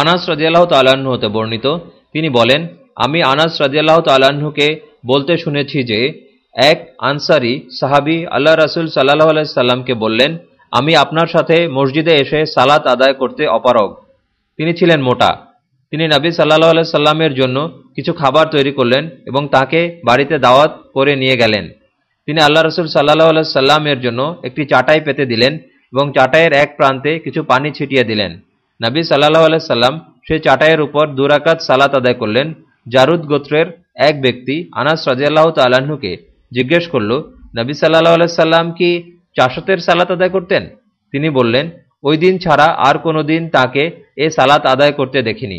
আনাস রাজিয়াল্লাহ তাল্লাহ্ন হতে বর্ণিত। তিনি বলেন, আমি আনাস রাজিয়াল্লাহ তাল্লাহ্নকে বলতে শুনেছি যে, এক আনসারি সাহাবি আল্লাহ রাসুল সাল্লাহ আলাইসাল্লামকে বললেন, আমি আপনার সাথে মসজিদে এসে সালাত আদায় করতে অপারগ। তিনি ছিলেন মোটা। তিনি নবী সাল্লাহ আলাই সাল্লামের জন্য কিছু খাবার তৈরি করলেন এবং তাকে বাড়িতে দাওয়াত করে নিয়ে গেলেন। তিনি আল্লাহ রসুল সাল্লাহ আলাই সাল্লামের জন্য একটি চাটাই পেতে দিলেন এবং চাটাইয়ের এক প্রান্তে কিছু পানি ছিটিয়ে দিলেন। নবী সাল্লাহ আলাইসাল্লাম সেই চাটাইয়ের উপর দুরাকাত সালাত আদায় করলেন। জারুদ গোত্রের এক ব্যক্তি আনাস রাজিয়াল্লাহ তাল্লাহ্নকে জিজ্ঞেস করল, নবী সাল্লাহ আলাইসাল্লাম কি চাষতের সালাত আদায় করতেন? তিনি বললেন, ওই দিন ছাড়া আর কোনো দিন তাকে এ সালাত আদায় করতে দেখিনি।